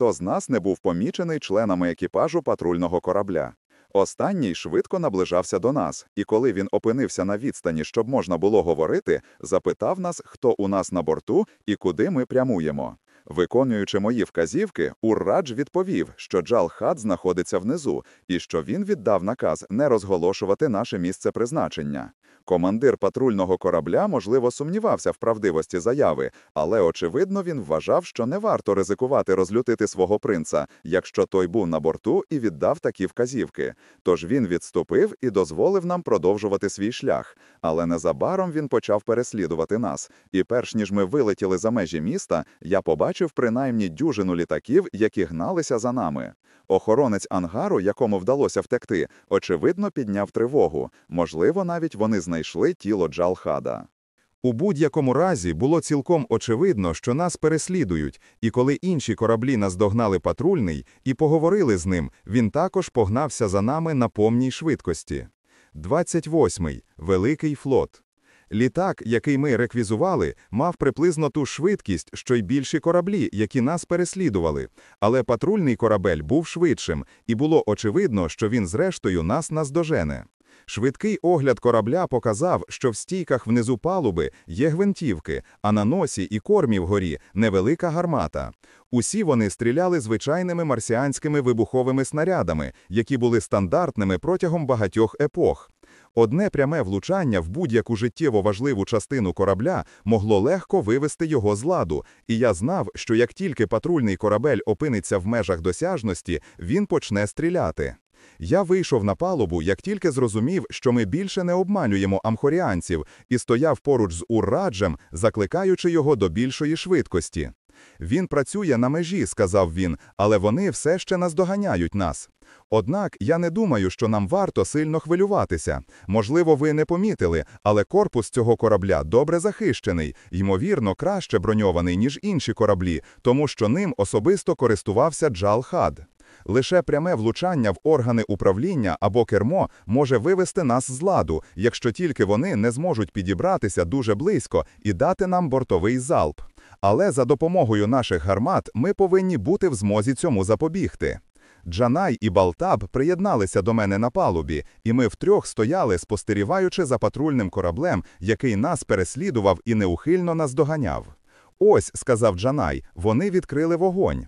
ніхто з нас не був помічений членами екіпажу патрульного корабля. Останній швидко наближався до нас, і коли він опинився на відстані, щоб можна було говорити, запитав нас, хто у нас на борту і куди ми прямуємо. Виконуючи мої вказівки, Уррадж відповів, що Джал-Хад знаходиться внизу, і що він віддав наказ не розголошувати наше місце призначення. Командир патрульного корабля, можливо, сумнівався в правдивості заяви, але очевидно він вважав, що не варто ризикувати розлютити свого принца, якщо той був на борту і віддав такі вказівки. Тож він відступив і дозволив нам продовжувати свій шлях. Але незабаром він почав переслідувати нас. І перш ніж ми вилетіли за межі міста, я побачив принаймні дюжину літаків, які гналися за нами. Охоронець ангару, якому вдалося втекти, очевидно підняв тривогу. Можливо, навіть вони знайшли тіло Джалхада. У будь-якому разі було цілком очевидно, що нас переслідують, і коли інші кораблі наздогнали патрульний і поговорили з ним, він також погнався за нами на повній швидкості. 28. Великий флот. Літак, який ми реквізували, мав приблизно ту швидкість, що й більші кораблі, які нас переслідували. Але патрульний корабель був швидшим, і було очевидно, що він зрештою нас наздожене. Швидкий огляд корабля показав, що в стійках внизу палуби є гвинтівки, а на носі і кормі вгорі невелика гармата. Усі вони стріляли звичайними марсіанськими вибуховими снарядами, які були стандартними протягом багатьох епох. Одне пряме влучання в будь-яку життєво важливу частину корабля могло легко вивести його з ладу, і я знав, що як тільки патрульний корабель опиниться в межах досяжності, він почне стріляти. Я вийшов на палубу, як тільки зрозумів, що ми більше не обманюємо амхоріанців, і стояв поруч з Урраджем, закликаючи його до більшої швидкості. Він працює на межі, сказав він, але вони все ще наздоганяють нас. Однак я не думаю, що нам варто сильно хвилюватися. Можливо, ви не помітили, але корпус цього корабля добре захищений, ймовірно, краще броньований, ніж інші кораблі, тому що ним особисто користувався Джал-Хад. Лише пряме влучання в органи управління або кермо може вивести нас з ладу, якщо тільки вони не зможуть підібратися дуже близько і дати нам бортовий залп. Але за допомогою наших гармат ми повинні бути в змозі цьому запобігти. Джанай і Балтаб приєдналися до мене на палубі, і ми втрьох стояли, спостерігаючи за патрульним кораблем, який нас переслідував і неухильно наздоганяв. Ось, сказав Джанай, вони відкрили вогонь.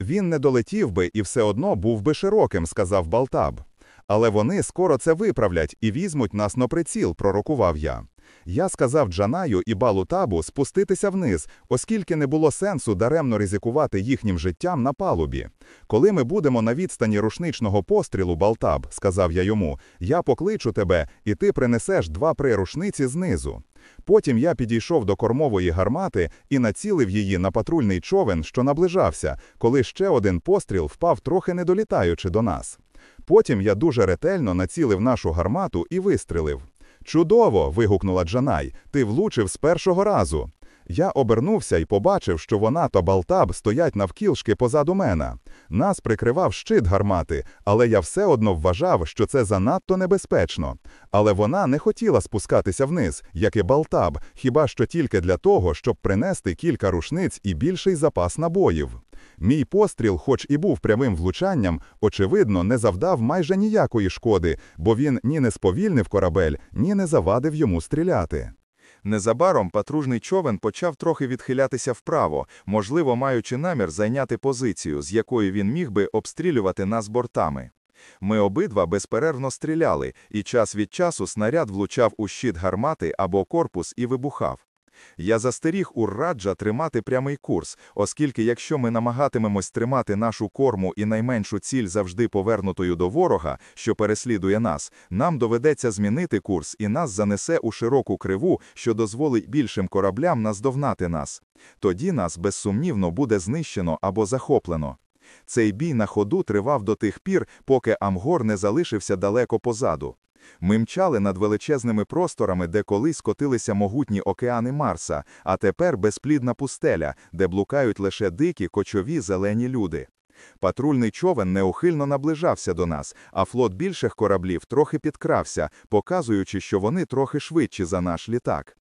Він не долетів би і все одно був би широким, сказав Балтаб. Але вони скоро це виправлять і візьмуть нас на приціл, пророкував я. Я сказав Джанаю і Балутабу спуститися вниз, оскільки не було сенсу даремно ризикувати їхнім життям на палубі. Коли ми будемо на відстані рушничного пострілу, Балтаб, сказав я йому, я покличу тебе, і ти принесеш два прирушниці знизу. Потім я підійшов до кормової гармати і націлив її на патрульний човен, що наближався, коли ще один постріл впав трохи не долітаючи до нас. Потім я дуже ретельно націлив нашу гармату і вистрелив. Чудово! вигукнула Джанай. Ти влучив з першого разу. Я обернувся і побачив, що вона та Балтаб стоять навкілшки позаду мене. Нас прикривав щит гармати, але я все одно вважав, що це занадто небезпечно. Але вона не хотіла спускатися вниз, як і Балтаб, хіба що тільки для того, щоб принести кілька рушниць і більший запас набоїв. Мій постріл, хоч і був прямим влучанням, очевидно, не завдав майже ніякої шкоди, бо він ні не сповільнив корабель, ні не завадив йому стріляти. Незабаром патружний човен почав трохи відхилятися вправо, можливо, маючи намір зайняти позицію, з якої він міг би обстрілювати нас бортами. Ми обидва безперервно стріляли, і час від часу снаряд влучав у щит гармати або корпус і вибухав. Я застеріг Урраджа тримати прямий курс, оскільки якщо ми намагатимемось тримати нашу корму і найменшу ціль завжди повернутою до ворога, що переслідує нас, нам доведеться змінити курс і нас занесе у широку криву, що дозволить більшим кораблям наздогнати нас. Тоді нас безсумнівно буде знищено або захоплено. Цей бій на ходу тривав до тих пір, поки Амгор не залишився далеко позаду. Ми мчали над величезними просторами, де колись котилися могутні океани Марса, а тепер безплідна пустеля, де блукають лише дикі кочові зелені люди. Патрульний човен неухильно наближався до нас, а флот більших кораблів трохи підкрався, показуючи, що вони трохи швидші за наш літак.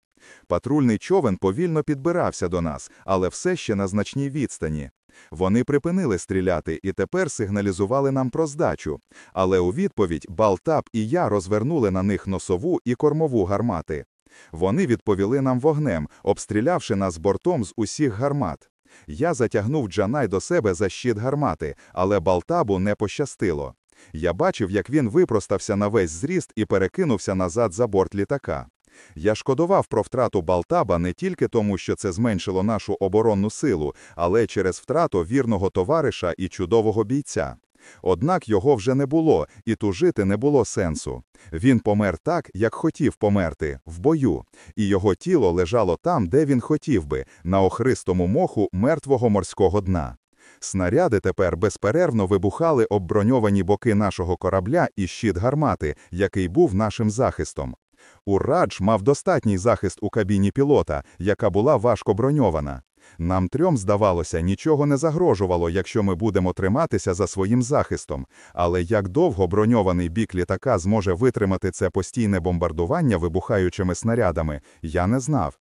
Патрульний човен повільно підбирався до нас, але все ще на значній відстані. Вони припинили стріляти і тепер сигналізували нам про здачу. Але у відповідь Балтап і я розвернули на них носову і кормову гармати. Вони відповіли нам вогнем, обстрілявши нас бортом з усіх гармат. Я затягнув Джанай до себе за щит гармати, але Балтабу не пощастило. Я бачив, як він випростався на весь зріст і перекинувся назад за борт літака. Я шкодував про втрату Балтаба не тільки тому, що це зменшило нашу оборонну силу, але через втрату вірного товариша і чудового бійця. Однак його вже не було, і тужити не було сенсу. Він помер так, як хотів померти, в бою, і його тіло лежало там, де він хотів би, на охристому моху мертвого морського дна. Снаряди тепер безперервно вибухали об броньовані боки нашого корабля і щит гармати, який був нашим захистом. Урадж мав достатній захист у кабіні пілота, яка була важко броньована. Нам трьом, здавалося, нічого не загрожувало, якщо ми будемо триматися за своїм захистом. Але як довго броньований бік літака зможе витримати це постійне бомбардування вибухаючими снарядами, я не знав.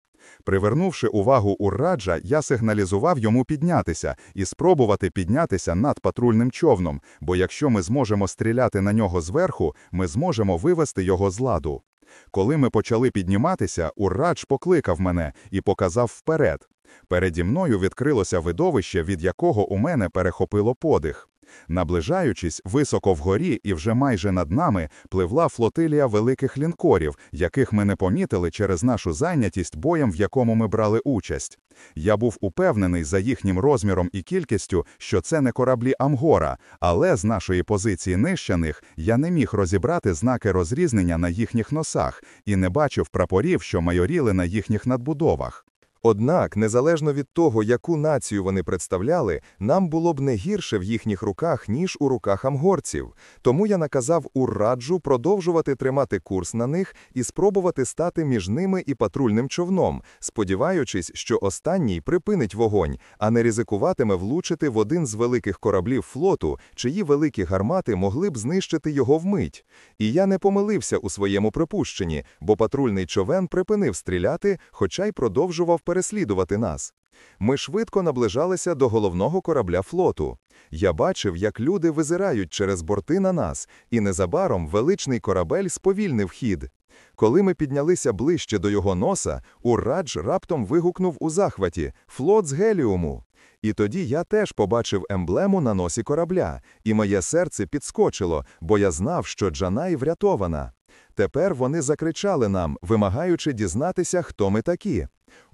Привернувши увагу Урраджа, я сигналізував йому піднятися і спробувати піднятися над патрульним човном, бо якщо ми зможемо стріляти на нього зверху, ми зможемо вивести його з ладу. Коли ми почали підніматися, урач покликав мене і показав вперед. Переді мною відкрилося видовище, від якого у мене перехопило подих. Наближаючись, високо вгорі і вже майже над нами пливла флотилія великих лінкорів, яких ми не помітили через нашу зайнятість боєм, в якому ми брали участь. Я був упевнений за їхнім розміром і кількістю, що це не кораблі Амгора, але з нашої позиції нищених я не міг розібрати знаки розрізнення на їхніх носах і не бачив прапорів, що майоріли на їхніх надбудовах. Однак, незалежно від того, яку націю вони представляли, нам було б не гірше в їхніх руках, ніж у руках амгорців. Тому я наказав Урраджу продовжувати тримати курс на них і спробувати стати між ними і патрульним човном, сподіваючись, що останній припинить вогонь, а не ризикуватиме влучити в один з великих кораблів флоту, чиї великі гармати могли б знищити його вмить. І я не помилився у своєму припущенні, бо патрульний човен припинив стріляти, хоча й продовжував переслідувати нас. Ми швидко наближалися до головного корабля флоту. Я бачив, як люди визирають через борти на нас, і незабаром величний корабель сповільнив хід. Коли ми піднялися ближче до його носа, Урадж раптом вигукнув у захваті «Флот з геліуму!». І тоді я теж побачив емблему на носі корабля, і моє серце підскочило, бо я знав, що Джанай врятована. Тепер вони закричали нам, вимагаючи дізнатися, хто ми такі.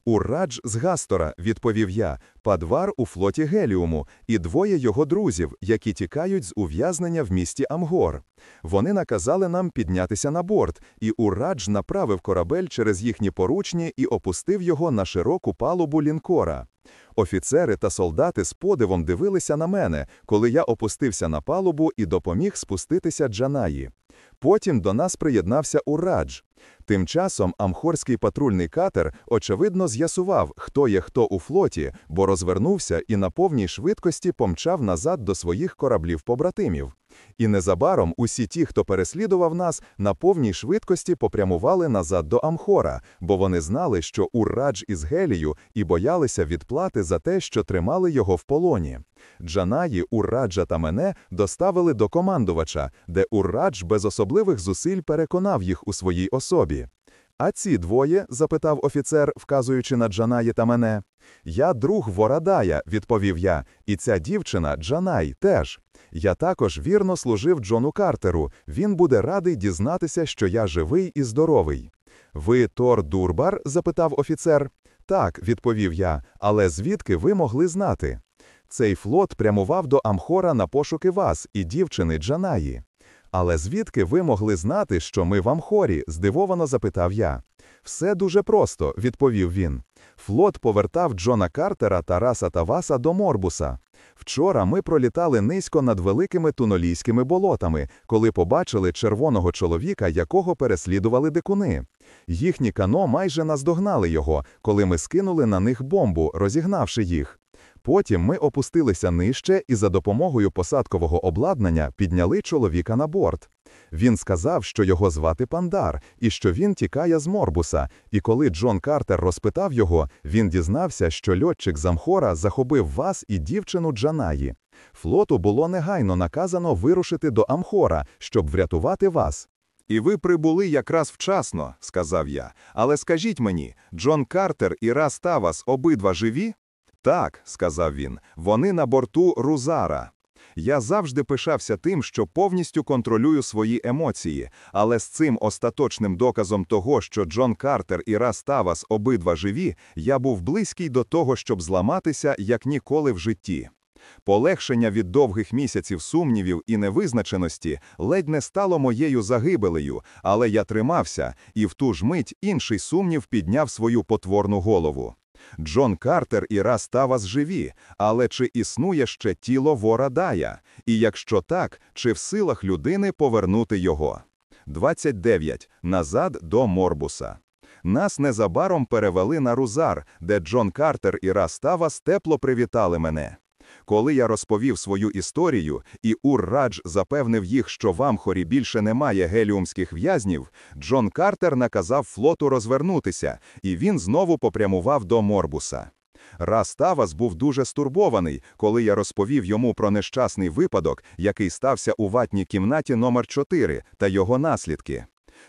Урадж з Гастора, відповів я, падвар у флоті Геліуму і двоє його друзів, які тікають з ув'язнення в місті Амгор. Вони наказали нам піднятися на борт, і Урадж направив корабель через їхні поручні і опустив його на широку палубу лінкора. Офіцери та солдати з подивом дивилися на мене, коли я опустився на палубу і допоміг спуститися Джанаї. Потім до нас приєднався Урадж. Тим часом амхорський патрульний катер, очевидно, з'ясував, хто є хто у флоті, бо розвернувся і на повній швидкості помчав назад до своїх кораблів-побратимів. І незабаром усі ті, хто переслідував нас, на повній швидкості попрямували назад до Амхора, бо вони знали, що Уррадж із Гелію і боялися відплати за те, що тримали його в полоні. Джанаї, Урраджа та мене доставили до командувача, де Уррадж без особливих зусиль переконав їх у своїй особі. А ці двоє? запитав офіцер, вказуючи на Джанаї та мене. Я друг Ворадая, відповів я, і ця дівчина Джанай теж. Я також вірно служив Джону Картеру. Він буде радий дізнатися, що я живий і здоровий. Ви Тор Дурбар? запитав офіцер. Так, відповів я, але звідки ви могли знати? Цей флот прямував до Амхора на пошуки вас і дівчини Джанаї. Але звідки ви могли знати, що ми в Амхорі? здивовано запитав я. Все дуже просто, відповів він. Флот повертав Джона Картера, та Васа до Морбуса. Вчора ми пролітали низько над великими тунолійськими болотами, коли побачили червоного чоловіка, якого переслідували дикуни. Їхні кано майже наздогнали його, коли ми скинули на них бомбу, розігнавши їх. Потім ми опустилися нижче і за допомогою посадкового обладнання підняли чоловіка на борт. Він сказав, що його звати Пандар, і що він тікає з Морбуса. І коли Джон Картер розпитав його, він дізнався, що льотчик Замхора захопив вас і дівчину Джанаї. Флоту було негайно наказано вирушити до Амхора, щоб врятувати вас. І ви прибули якраз вчасно, сказав я. Але скажіть мені, Джон Картер і Рас Тавас обидва живі? Так, сказав він, вони на борту Рузара. Я завжди пишався тим, що повністю контролюю свої емоції, але з цим остаточним доказом того, що Джон Картер і Рас Тавас обидва живі, я був близький до того, щоб зламатися як ніколи в житті. Полегшення від довгих місяців сумнівів і невизначеності ледь не стало моєю загибелею, але я тримався, і в ту ж мить інший сумнів підняв свою потворну голову. Джон Картер і Рас Тавас живі, але чи існує ще тіло вора Дая? І якщо так, чи в силах людини повернути його? 29. Назад до Морбуса. Нас незабаром перевели на Рузар, де Джон Картер і Рас Тавас тепло привітали мене. Коли я розповів свою історію, і Ур-Радж запевнив їх, що в Амхорі більше немає геліумських в'язнів, Джон Картер наказав флоту розвернутися, і він знову попрямував до Морбуса. Рас Тавас був дуже стурбований, коли я розповів йому про нещасний випадок, який стався у ватній кімнаті номер 4 та його наслідки.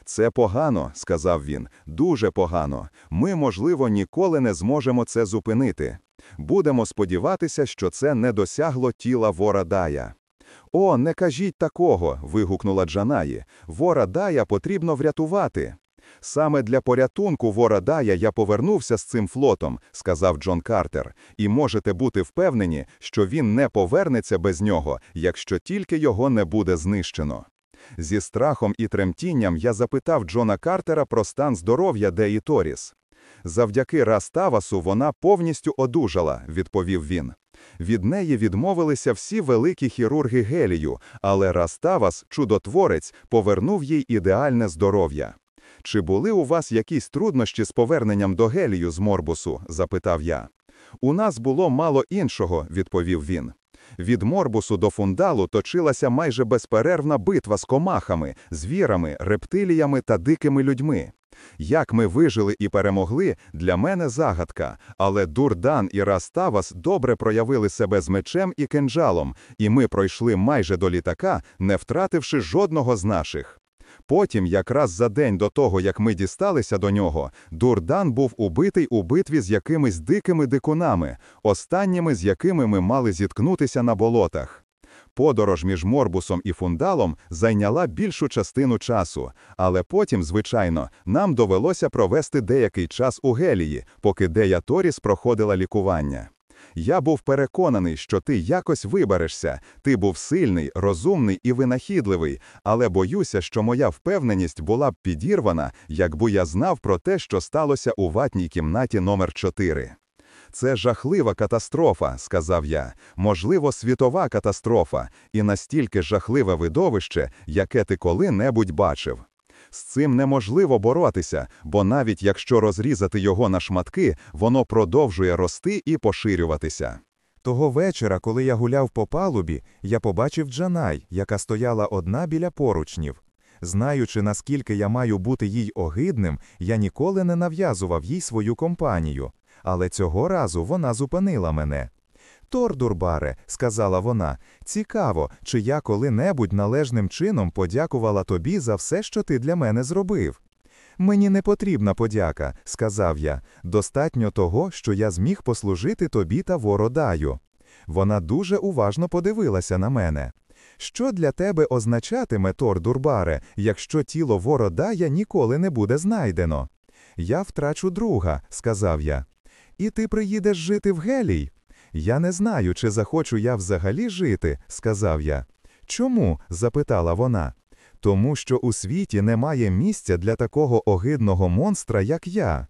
Це погано, сказав він, дуже погано. Ми, можливо, ніколи не зможемо це зупинити. Будемо сподіватися, що це не досягло тіла вора Дая. О, не кажіть такого. вигукнула Джанаї. Вора Дая потрібно врятувати. Саме для порятунку вора Дая я повернувся з цим флотом, сказав Джон Картер, і можете бути впевнені, що він не повернеться без нього, якщо тільки його не буде знищено. Зі страхом і тремтінням я запитав Джона Картера про стан здоров'я Деї Торіс. Завдяки Раставасу вона повністю одужала, відповів він. Від неї відмовилися всі великі хірурги Гелію, але Раставас, чудотворець, повернув їй ідеальне здоров'я. Чи були у вас якісь труднощі з поверненням до Гелію з Морбусу? запитав я. У нас було мало іншого, відповів він. Від Морбусу до фундалу точилася майже безперервна битва з комахами, звірами, рептиліями та дикими людьми. Як ми вижили і перемогли, для мене загадка, але Дурдан і Раставас добре проявили себе з мечем і кинджалом, і ми пройшли майже до літака, не втративши жодного з наших. Потім, якраз за день до того, як ми дісталися до нього, Дурдан був убитий у битві з якимись дикими дикунами, останніми з якими ми мали зіткнутися на болотах. Подорож між Морбусом і фундалом зайняла більшу частину часу, але потім, звичайно, нам довелося провести деякий час у Гелії, поки Дея Торіс проходила лікування. Я був переконаний, що ти якось виберешся, ти був сильний, розумний і винахідливий, але боюся, що моя впевненість була б підірвана, якби я знав про те, що сталося у ватній кімнаті номер 4 це жахлива катастрофа, сказав я, можливо, світова катастрофа, і настільки жахливе видовище, яке ти коли-небудь бачив. З цим неможливо боротися, бо навіть якщо розрізати його на шматки, воно продовжує рости і поширюватися. Того вечора, коли я гуляв по палубі, я побачив Джанай, яка стояла одна біля поручнів. Знаючи, наскільки я маю бути їй огидним, я ніколи не нав'язував їй свою компанію. Але цього разу вона зупинила мене. Тордурбаре, сказала вона, цікаво, чи я коли-небудь належним чином подякувала тобі за все, що ти для мене зробив. Мені не потрібна подяка, сказав я, достатньо того, що я зміг послужити тобі та вородаю. Вона дуже уважно подивилася на мене. Що для тебе означатиме Тор Дурбаре, якщо тіло вородая ніколи не буде знайдено? Я втрачу друга, сказав я. І ти приїдеш жити в Гелій? Я не знаю, чи захочу я взагалі жити, сказав я. Чому? запитала вона. Тому що у світі немає місця для такого огидного монстра, як я.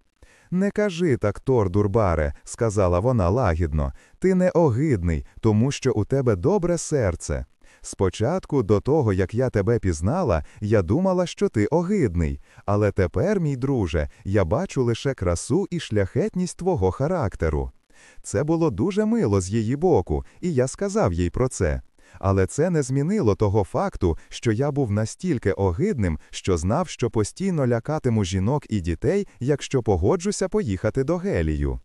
Не кажи так, Тор Дурбаре, сказала вона лагідно. Ти не огидний, тому що у тебе добре серце. Спочатку, до того, як я тебе пізнала, я думала, що ти огидний, але тепер, мій друже, я бачу лише красу і шляхетність твого характеру. Це було дуже мило з її боку, і я сказав їй про це. Але це не змінило того факту, що я був настільки огидним, що знав, що постійно лякатиму жінок і дітей, якщо погоджуся поїхати до Гелію.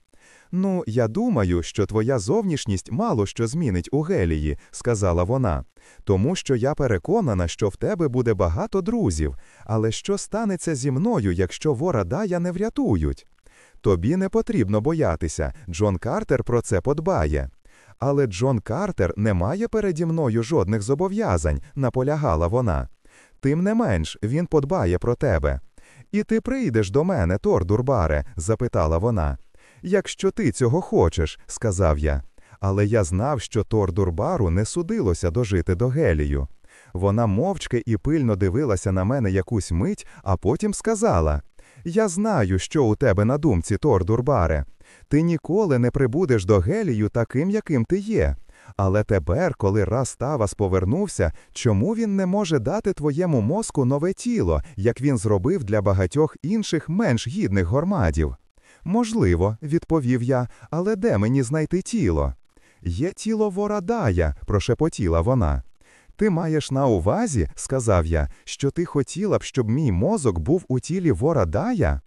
Ну, я думаю, що твоя зовнішність мало що змінить у Гелії, сказала вона. Тому що я переконана, що в тебе буде багато друзів. Але що станеться зі мною, якщо вора Дая не врятують? Тобі не потрібно боятися, Джон Картер про це подбає. Але Джон Картер не має переді мною жодних зобов'язань, наполягала вона. Тим не менш, він подбає про тебе. І ти прийдеш до мене, Тор Дурбаре? запитала вона. Якщо ти цього хочеш, сказав я. Але я знав, що Тор Дурбару не судилося дожити до Гелію. Вона мовчки і пильно дивилася на мене якусь мить, а потім сказала: Я знаю, що у тебе на думці, Тор Дурбаре. Ти ніколи не прибудеш до Гелію таким, яким ти є. Але тепер, коли раз Тавас повернувся, чому він не може дати твоєму мозку нове тіло, як він зробив для багатьох інших менш гідних гормадів? Можливо, відповів я, але де мені знайти тіло? Є тіло Ворадая, прошепотіла вона. Ти маєш на увазі, сказав я, що ти хотіла б, щоб мій мозок був у тілі Ворадая?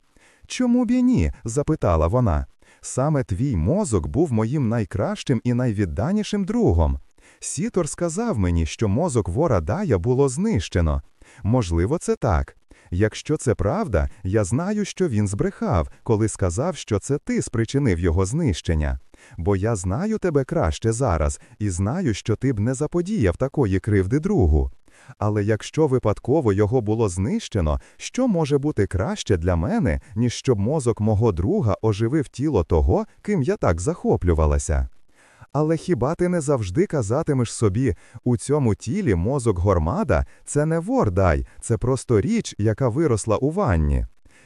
Чому б і ні? запитала вона. Саме твій мозок був моїм найкращим і найвідданішим другом. Сітор сказав мені, що мозок вора Дая було знищено. Можливо, це так. Якщо це правда, я знаю, що він збрехав, коли сказав, що це ти спричинив його знищення. Бо я знаю тебе краще зараз і знаю, що ти б не заподіяв такої кривди другу. Але якщо випадково його було знищено, що може бути краще для мене, ніж щоб мозок мого друга оживив тіло того, ким я так захоплювалася? Але хіба ти не завжди казатимеш собі, у цьому тілі мозок гормада це не вордай, це просто річ, яка виросла у ванні?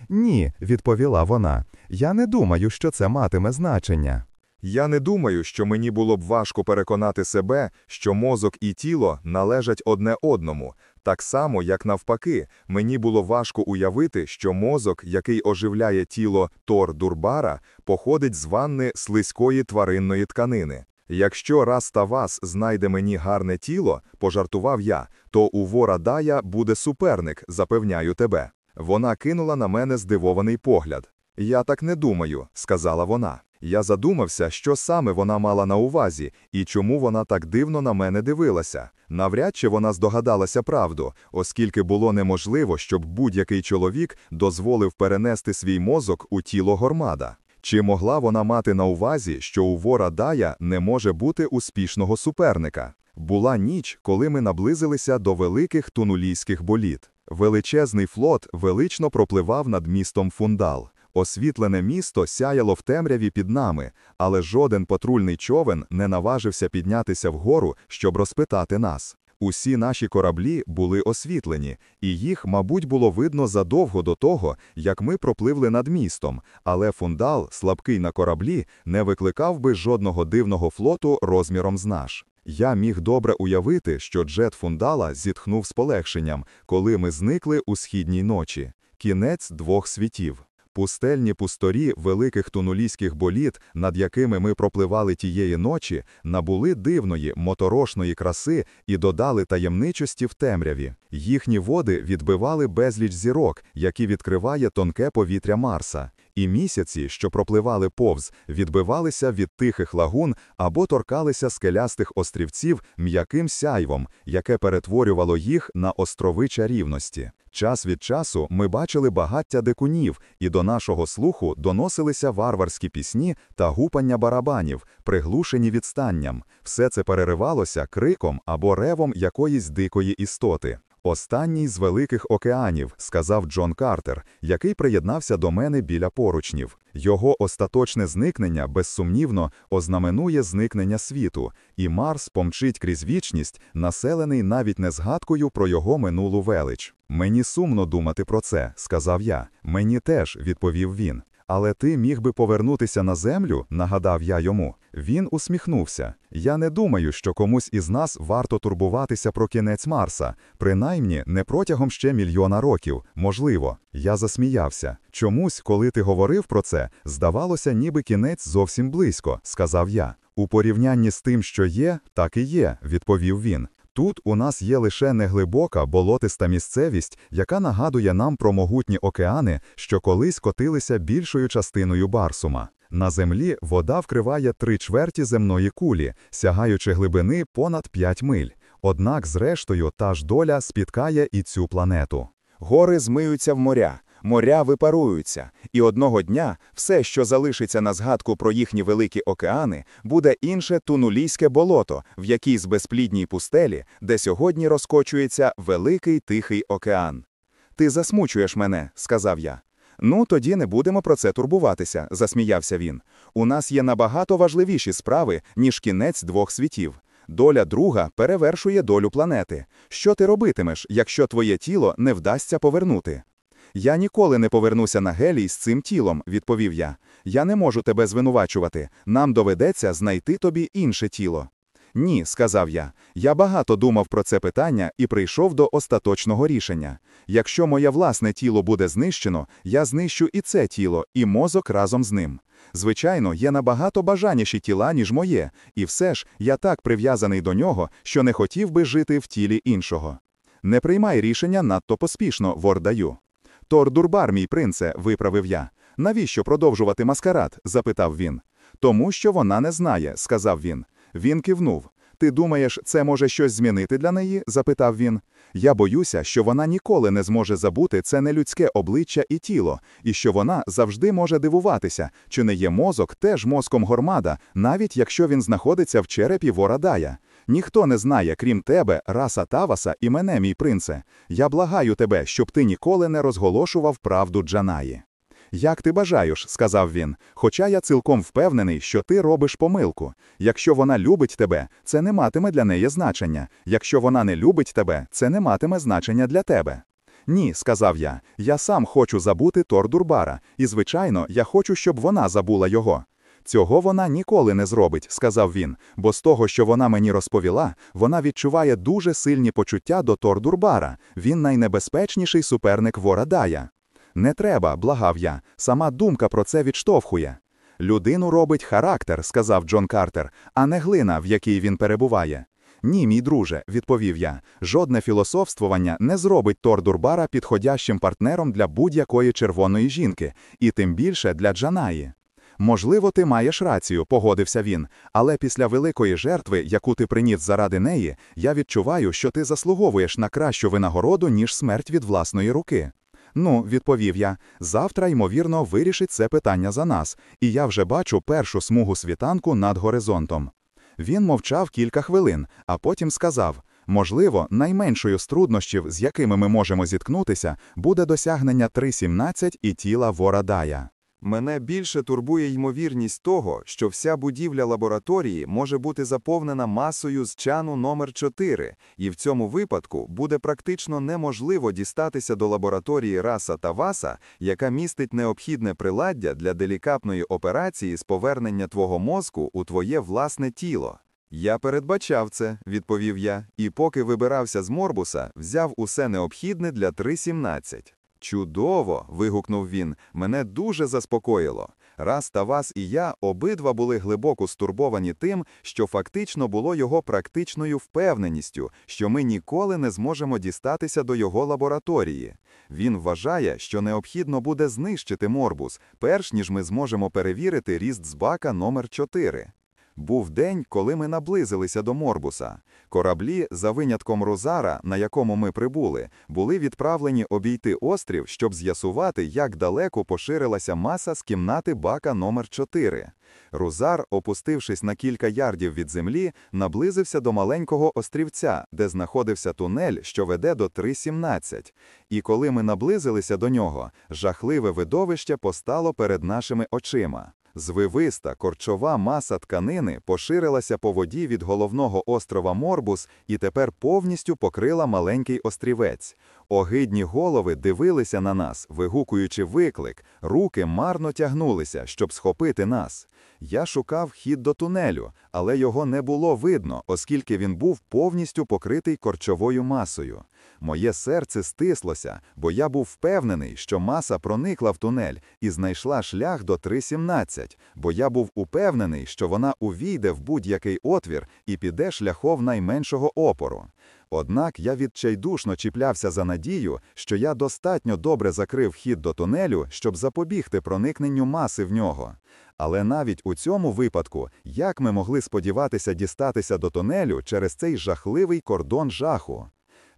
Ні, відповіла вона. Я не думаю, що це матиме значення. Я не думаю, що мені було б важко переконати себе, що мозок і тіло належать одне одному, так само, як навпаки, мені було важко уявити, що мозок, який оживляє тіло Тор Дурбара, походить з ванни слизької тваринної тканини. Якщо раз та вас знайде мені гарне тіло, пожартував я, то у вора Дая буде суперник, запевняю тебе. Вона кинула на мене здивований погляд. Я так не думаю, сказала вона. Я задумався, що саме вона мала на увазі і чому вона так дивно на мене дивилася. Навряд чи вона здогадалася правду, оскільки було неможливо, щоб будь-який чоловік дозволив перенести свій мозок у тіло гормада. Чи могла вона мати на увазі, що у вора Дая не може бути успішного суперника? Була ніч, коли ми наблизилися до великих тунулійських боліт. Величезний флот велично пропливав над містом Фундал. Освітлене місто сяяло в темряві під нами, але жоден патрульний човен не наважився піднятися вгору, щоб розпитати нас. Усі наші кораблі були освітлені, і їх, мабуть, було видно задовго до того, як ми пропливли над містом, але фундал, слабкий на кораблі, не викликав би жодного дивного флоту розміром з наш. Я міг добре уявити, що джет фундала зітхнув з полегшенням, коли ми зникли у східній ночі. Кінець двох світів. Пустельні пусторі великих тунулійських боліт, над якими ми пропливали тієї ночі, набули дивної, моторошної краси і додали таємничості в темряві. Їхні води відбивали безліч зірок, які відкриває тонке повітря Марса. І місяці, що пропливали повз, відбивалися від тихих лагун або торкалися скелястих острівців м'яким сяйвом, яке перетворювало їх на острови чарівності. Час від часу ми бачили багаття дикунів, і до нашого слуху доносилися варварські пісні та гупання барабанів, приглушені відстанням. Все це переривалося криком або ревом якоїсь дикої істоти. Останній з великих океанів, сказав Джон Картер, який приєднався до мене біля поручнів. Його остаточне зникнення, безсумнівно, ознаменує зникнення світу, і Марс помчить крізь вічність, населений навіть не згадкою про його минулу велич. Мені сумно думати про це, сказав я. Мені теж, відповів він. Але ти міг би повернутися на землю, нагадав я йому. Він усміхнувся. Я не думаю, що комусь із нас варто турбуватися про кінець Марса, принаймні не протягом ще мільйона років. Можливо, я засміявся. Чомусь, коли ти говорив про це, здавалося, ніби кінець зовсім близько, сказав я. У порівнянні з тим, що є, так і є, відповів він. Тут у нас є лише неглибока болотиста місцевість, яка нагадує нам про могутні океани, що колись котилися більшою частиною Барсума. На землі вода вкриває три чверті земної кулі, сягаючи глибини понад 5 миль. Однак, зрештою, та ж доля спіткає і цю планету. Гори змиються в моря, моря випаруються, і одного дня все, що залишиться на згадку про їхні великі океани, буде інше тунулійське болото в якійсь безплідній пустелі, де сьогодні розкочується великий тихий океан. Ти засмучуєш мене, сказав я. Ну, тоді не будемо про це турбуватися, засміявся він. У нас є набагато важливіші справи, ніж кінець двох світів. Доля друга перевершує долю планети. Що ти робитимеш, якщо твоє тіло не вдасться повернути? Я ніколи не повернуся на гелій з цим тілом, відповів я. Я не можу тебе звинувачувати. Нам доведеться знайти тобі інше тіло. Ні, сказав я. Я багато думав про це питання і прийшов до остаточного рішення. Якщо моє власне тіло буде знищено, я знищу і це тіло, і мозок разом з ним. Звичайно, є набагато бажаніші тіла, ніж моє, і все ж я так прив'язаний до нього, що не хотів би жити в тілі іншого. Не приймай рішення надто поспішно, вордаю. Тор Дурбар, мій принце, виправив я. Навіщо продовжувати маскарад? запитав він. Тому що вона не знає, сказав він. Він кивнув. Ти думаєш, це може щось змінити для неї? запитав він. Я боюся, що вона ніколи не зможе забути це нелюдське обличчя і тіло, і що вона завжди може дивуватися, чи не є мозок теж мозком гормада, навіть якщо він знаходиться в черепі Ворадая. Ніхто не знає, крім тебе, раса Таваса і мене, мій принце. Я благаю тебе, щоб ти ніколи не розголошував правду Джанаї. Як ти бажаєш, сказав він, хоча я цілком впевнений, що ти робиш помилку. Якщо вона любить тебе, це не матиме для неї значення. Якщо вона не любить тебе, це не матиме значення для тебе. Ні, сказав я, я сам хочу забути Тор Дурбара, і, звичайно, я хочу, щоб вона забула його. Цього вона ніколи не зробить, сказав він, бо з того, що вона мені розповіла, вона відчуває дуже сильні почуття до Тор Дурбара. Він найнебезпечніший суперник Ворадая. Не треба, благав я, сама думка про це відштовхує. Людину робить характер, сказав Джон Картер, а не глина, в якій він перебуває. Ні, мій друже, відповів я, жодне філософствування не зробить Тор Дурбара підходящим партнером для будь-якої червоної жінки, і тим більше для Джанаї. Можливо, ти маєш рацію, погодився він, але після великої жертви, яку ти приніс заради неї, я відчуваю, що ти заслуговуєш на кращу винагороду, ніж смерть від власної руки. Ну, відповів я, завтра, ймовірно, вирішить це питання за нас, і я вже бачу першу смугу світанку над горизонтом. Він мовчав кілька хвилин, а потім сказав: можливо, найменшою з труднощів, з якими ми можемо зіткнутися, буде досягнення 3.17 і тіла Ворадая. Мене більше турбує ймовірність того, що вся будівля лабораторії може бути заповнена масою з чану номер 4 і в цьому випадку буде практично неможливо дістатися до лабораторії Раса та Васа, яка містить необхідне приладдя для делікатної операції з повернення твого мозку у твоє власне тіло. Я передбачав це, відповів я, і поки вибирався з морбуса, взяв усе необхідне для 3.17. Чудово. вигукнув він, мене дуже заспокоїло. Раз та вас і я обидва були глибоко стурбовані тим, що фактично було його практичною впевненістю, що ми ніколи не зможемо дістатися до його лабораторії. Він вважає, що необхідно буде знищити морбус, перш ніж ми зможемо перевірити ріст з бака номер 4 був день, коли ми наблизилися до Морбуса. Кораблі, за винятком Розара, на якому ми прибули, були відправлені обійти острів, щоб з'ясувати, як далеко поширилася маса з кімнати бака номер 4 Рузар, опустившись на кілька ярдів від землі, наблизився до маленького острівця, де знаходився тунель, що веде до 3.17. І коли ми наблизилися до нього, жахливе видовище постало перед нашими очима. Звивиста, корчова маса тканини поширилася по воді від головного острова Морбус і тепер повністю покрила маленький острівець. Огидні голови дивилися на нас, вигукуючи виклик, руки марно тягнулися, щоб схопити нас. Я шукав хід до тунелю, але його не було видно, оскільки він був повністю покритий корчовою масою. Моє серце стислося, бо я був впевнений, що маса проникла в тунель і знайшла шлях до 3.17, бо я був упевнений, що вона увійде в будь-який отвір і піде шляхом найменшого опору. Однак я відчайдушно чіплявся за надію, що я достатньо добре закрив хід до тунелю, щоб запобігти проникненню маси в нього. Але навіть у цьому випадку, як ми могли сподіватися дістатися до тунелю через цей жахливий кордон жаху?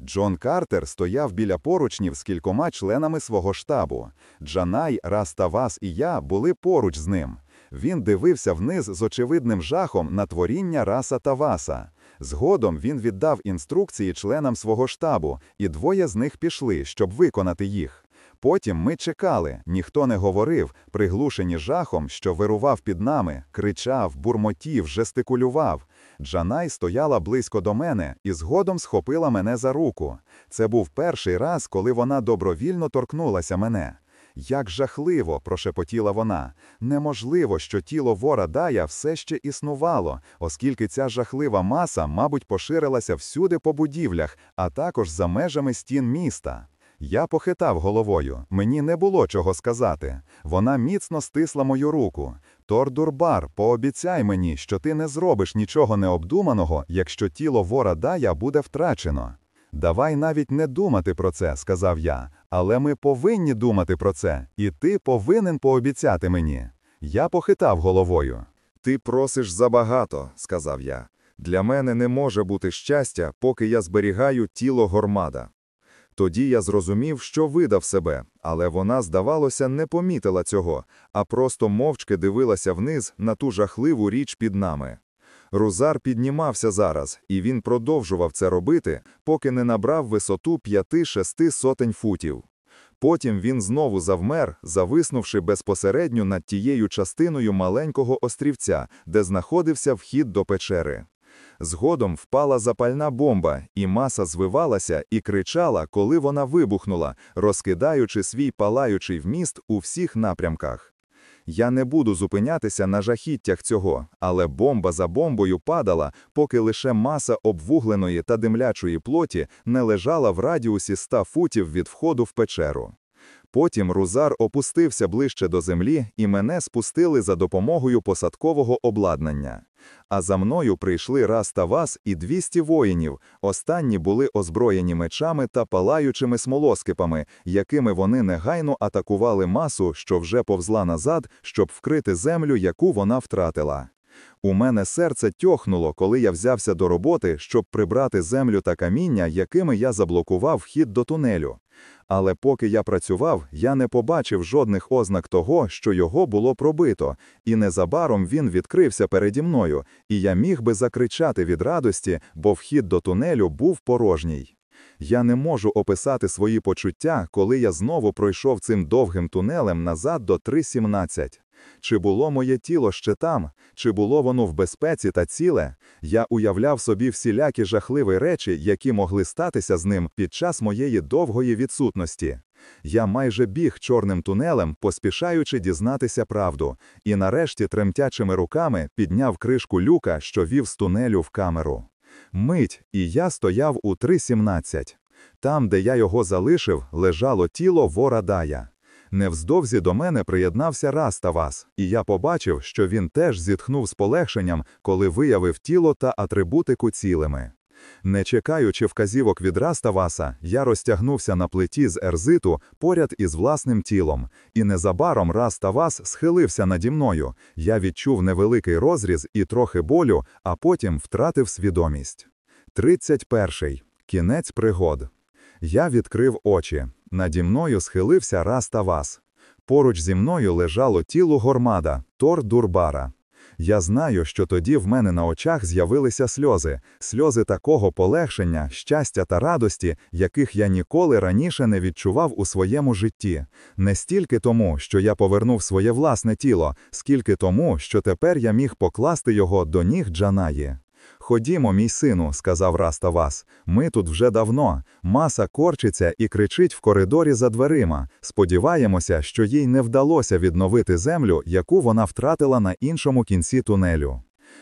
Джон Картер стояв біля поручнів з кількома членами свого штабу. Джанай, Раставас і я були поруч з ним. Він дивився вниз з очевидним жахом на творіння Раса Таваса. Згодом він віддав інструкції членам свого штабу, і двоє з них пішли, щоб виконати їх. Потім ми чекали, ніхто не говорив, приглушені жахом, що вирував під нами, кричав, бурмотів, жестикулював. Джанай стояла близько до мене і згодом схопила мене за руку. Це був перший раз, коли вона добровільно торкнулася мене. Як жахливо, прошепотіла вона. Неможливо, що тіло вора Дая все ще існувало, оскільки ця жахлива маса, мабуть, поширилася всюди по будівлях, а також за межами стін міста. Я похитав головою, мені не було чого сказати. Вона міцно стисла мою руку. Тордурбар, пообіцяй мені, що ти не зробиш нічого необдуманого, якщо тіло вора Дая буде втрачено. Давай навіть не думати про це, сказав я, але ми повинні думати про це, і ти повинен пообіцяти мені. Я похитав головою. Ти просиш забагато, сказав я. Для мене не може бути щастя, поки я зберігаю тіло гормада. Тоді я зрозумів, що видав себе, але вона, здавалося, не помітила цього, а просто мовчки дивилася вниз на ту жахливу річ під нами. Рузар піднімався зараз, і він продовжував це робити, поки не набрав висоту 5-6 сотень футів. Потім він знову завмер, зависнувши безпосередньо над тією частиною маленького острівця, де знаходився вхід до печери. Згодом впала запальна бомба, і маса звивалася і кричала, коли вона вибухнула, розкидаючи свій палаючий вміст у всіх напрямках. Я не буду зупинятися на жахіттях цього, але бомба за бомбою падала, поки лише маса обвугленої та димлячої плоті не лежала в радіусі 100 футів від входу в печеру. Потім рузар опустився ближче до землі, і мене спустили за допомогою посадкового обладнання. А за мною прийшли раз та вас і 200 воїнів. Останні були озброєні мечами та палаючими смолоскипами, якими вони негайно атакували масу, що вже повзла назад, щоб вкрити землю, яку вона втратила. У мене серце тьохнуло, коли я взявся до роботи, щоб прибрати землю та каміння, якими я заблокував вхід до тунелю. Але поки я працював, я не побачив жодних ознак того, що його було пробито, і незабаром він відкрився переді мною, і я міг би закричати від радості, бо вхід до тунелю був порожній. Я не можу описати свої почуття, коли я знову пройшов цим довгим тунелем назад до 3.17. Чи було моє тіло ще там, чи було воно в безпеці та ціле, я уявляв собі всілякі жахливі речі, які могли статися з ним під час моєї довгої відсутності. Я майже біг чорним тунелем, поспішаючи дізнатися правду, і нарешті тремтячими руками підняв кришку люка, що вів з тунелю в камеру. Мить, і я стояв у 3.17. Там, де я його залишив, лежало тіло вора Дая. Невздовзі до мене приєднався Раставас, і я побачив, що він теж зітхнув з полегшенням, коли виявив тіло та атрибутику цілими. Не чекаючи вказівок від Раставаса, я розтягнувся на плиті з ерзиту поряд із власним тілом, і незабаром Раставас схилився наді мною. Я відчув невеликий розріз і трохи болю, а потім втратив свідомість. 31. Кінець пригод. Я відкрив очі. Наді мною схилився Раставас. Поруч зі мною лежало тіло гормада, Тор Дурбара. Я знаю, що тоді в мене на очах з'явилися сльози, сльози такого полегшення, щастя та радості, яких я ніколи раніше не відчував у своєму житті. Не стільки тому, що я повернув своє власне тіло, скільки тому, що тепер я міг покласти його до ніг Джанаї. Ходімо, мій сину, сказав Раставас. Ми тут вже давно. Маса корчиться і кричить в коридорі за дверима. Сподіваємося, що їй не вдалося відновити землю, яку вона втратила на іншому кінці тунелю.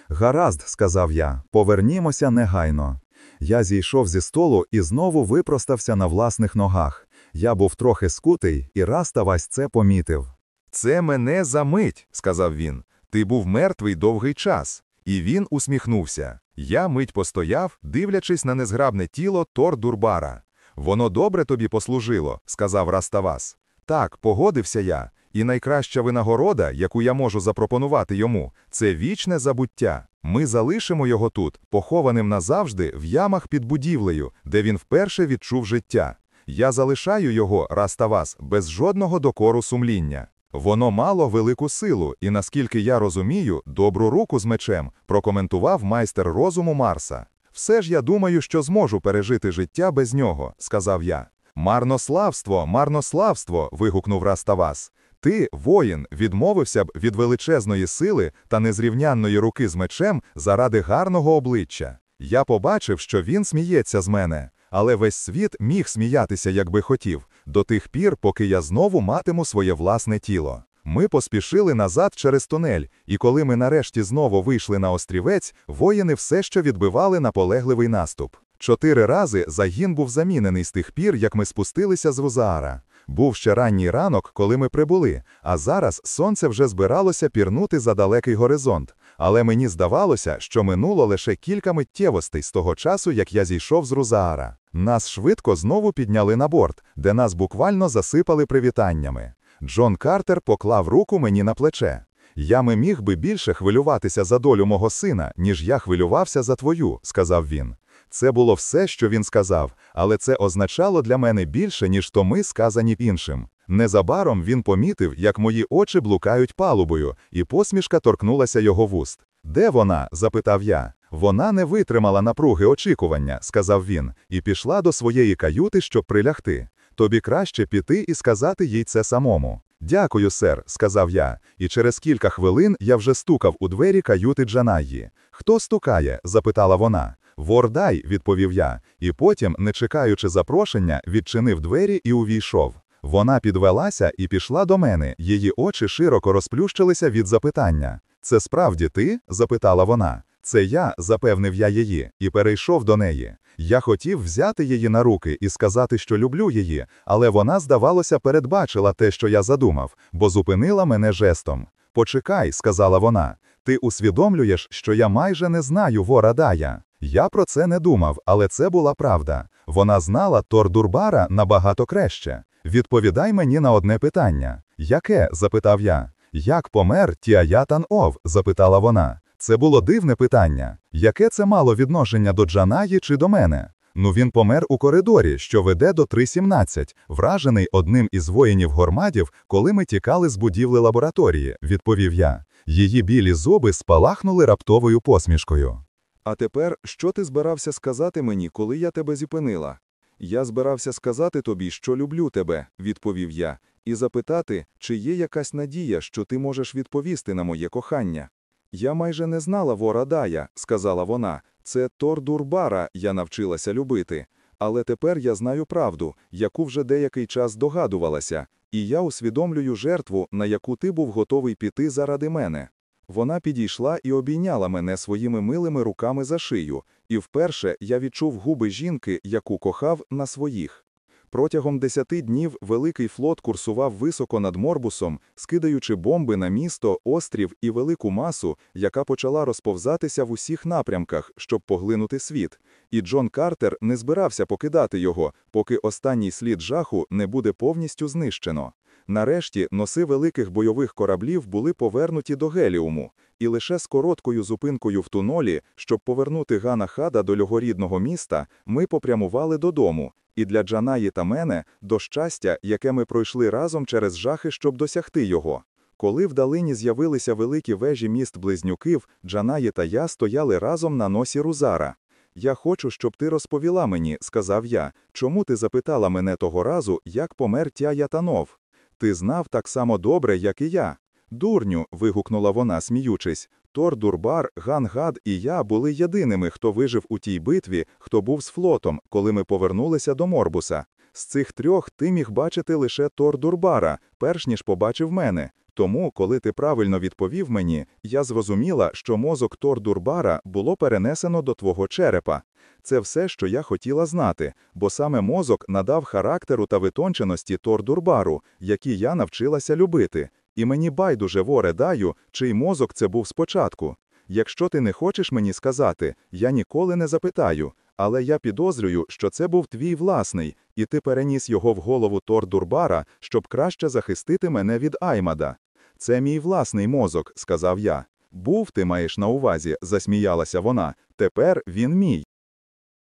Гаразд, сказав я, повернімося негайно. Я зійшов зі столу і знову випростався на власних ногах. Я був трохи скутий, і Раставась це помітив. Це мене за мить, сказав він. Ти був мертвий довгий час. І він усміхнувся. Я мить постояв, дивлячись на незграбне тіло Тор Дурбара. Воно добре тобі послужило, сказав Раставас. Так, погодився я, і найкраща винагорода, яку я можу запропонувати йому, це вічне забуття. Ми залишимо його тут, похованим назавжди в ямах під будівлею, де він вперше відчув життя. Я залишаю його, Раставас, без жодного докору сумління. Воно мало велику силу, і наскільки я розумію, добру руку з мечем, прокоментував майстер розуму Марса. Все ж я думаю, що зможу пережити життя без нього, сказав я. Марнославство, марнославство. вигукнув Раставас. Ти, воїн, відмовився б від величезної сили та незрівнянної руки з мечем заради гарного обличчя. Я побачив, що він сміється з мене, але весь світ міг сміятися, якби хотів, до тих пір, поки я знову матиму своє власне тіло. Ми поспішили назад через тунель, і коли ми нарешті знову вийшли на острівець, воїни все ще відбивали наполегливий наступ. Чотири рази загін був замінений з тих пір, як ми спустилися з Рузаара. Був ще ранній ранок, коли ми прибули, а зараз сонце вже збиралося пірнути за далекий горизонт. Але мені здавалося, що минуло лише кілька миттєвостей з того часу, як я зійшов з Рузаара. Нас швидко знову підняли на борт, де нас буквально засипали привітаннями. Джон Картер поклав руку мені на плече. Я ми міг би більше хвилюватися за долю мого сина, ніж я хвилювався за твою, сказав він. Це було все, що він сказав, але це означало для мене більше, ніж томи, сказані іншим. Незабаром він помітив, як мої очі блукають палубою, і посмішка торкнулася його вуст. Де вона? запитав я. Вона не витримала напруги очікування, сказав він, і пішла до своєї каюти, щоб прилягти. Тобі краще піти і сказати їй це самому. Дякую, сер, сказав я, і через кілька хвилин я вже стукав у двері каюти Джанаї. Хто стукає? запитала вона. Вордай, відповів я, і потім, не чекаючи запрошення, відчинив двері і увійшов. Вона підвелася і пішла до мене, її очі широко розплющилися від запитання. Це справді ти? запитала вона. Це я, запевнив я її, і перейшов до неї. Я хотів взяти її на руки і сказати, що люблю її, але вона, здавалося, передбачила те, що я задумав, бо зупинила мене жестом. Почекай, сказала вона, ти усвідомлюєш, що я майже не знаю вора Дая. Я про це не думав, але це була правда. Вона знала Тор Дурбара набагато краще. Відповідай мені на одне питання. Яке? запитав я. Як помер Тіаятан Ов? запитала вона. Це було дивне питання. Яке це мало відношення до Джанаї чи до мене? Ну він помер у коридорі, що веде до 3.17, вражений одним із воїнів гормадів, коли ми тікали з будівли лабораторії, відповів я. Її білі зуби спалахнули раптовою посмішкою. А тепер, що ти збирався сказати мені, коли я тебе зупинила? Я збирався сказати тобі, що люблю тебе, відповів я, і запитати, чи є якась надія, що ти можеш відповісти на моє кохання. Я майже не знала вора Дая, сказала вона. Це Тор Дурбара я навчилася любити. Але тепер я знаю правду, яку вже деякий час догадувалася, і я усвідомлюю жертву, на яку ти був готовий піти заради мене. Вона підійшла і обійняла мене своїми милими руками за шию, і вперше я відчув губи жінки, яку кохав, на своїх. Протягом десяти днів великий флот курсував високо над Морбусом, скидаючи бомби на місто, острів і велику масу, яка почала розповзатися в усіх напрямках, щоб поглинути світ. І Джон Картер не збирався покидати його, поки останній слід жаху не буде повністю знищено. Нарешті носи великих бойових кораблів були повернуті до Геліуму, і лише з короткою зупинкою в тунолі, щоб повернути Гана Хада до його рідного міста, ми попрямували додому, і для Джанаї та мене до щастя, яке ми пройшли разом через жахи, щоб досягти його. Коли в далині з'явилися великі вежі міст близнюків, Джанаї та я стояли разом на носі Рузара. Я хочу, щоб ти розповіла мені, сказав я, чому ти запитала мене того разу, як помер Тія Тянов. Ти знав так само добре, як і я. Дурню, вигукнула вона, сміючись. Тор Дурбар, Гангад і я були єдиними, хто вижив у тій битві, хто був з флотом, коли ми повернулися до Морбуса. З цих трьох ти міг бачити лише Тор Дурбара, перш ніж побачив мене. Тому, коли ти правильно відповів мені, я зрозуміла, що мозок Тор Дурбара було перенесено до твого черепа. Це все, що я хотіла знати, бо саме мозок надав характеру та витонченості Тор Дурбару, які я навчилася любити. І мені байдуже воре даю, чий мозок це був спочатку. Якщо ти не хочеш мені сказати, я ніколи не запитаю, але я підозрюю, що це був твій власний, і ти переніс його в голову Тор Дурбара, щоб краще захистити мене від Аймада. Це мій власний мозок, сказав я. Був ти маєш на увазі, засміялася вона. Тепер він мій.